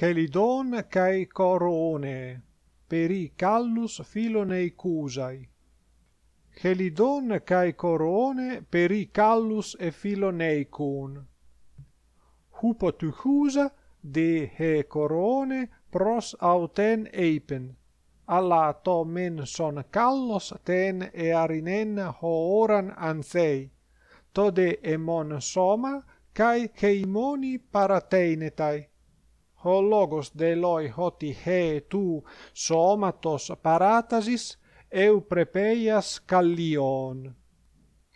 Helidon kai Corone, peri callus filoneikusai. Helidon kai Corone peri callus e filoneicun. Hupotychusa de he Corone pros auten eipen. Alla to men son callos ten e earinen hooran anthei. Tode emon soma kai heimoni parateinetai ho logos de loi hoti he tu somatos paratasis eu prepeias kallion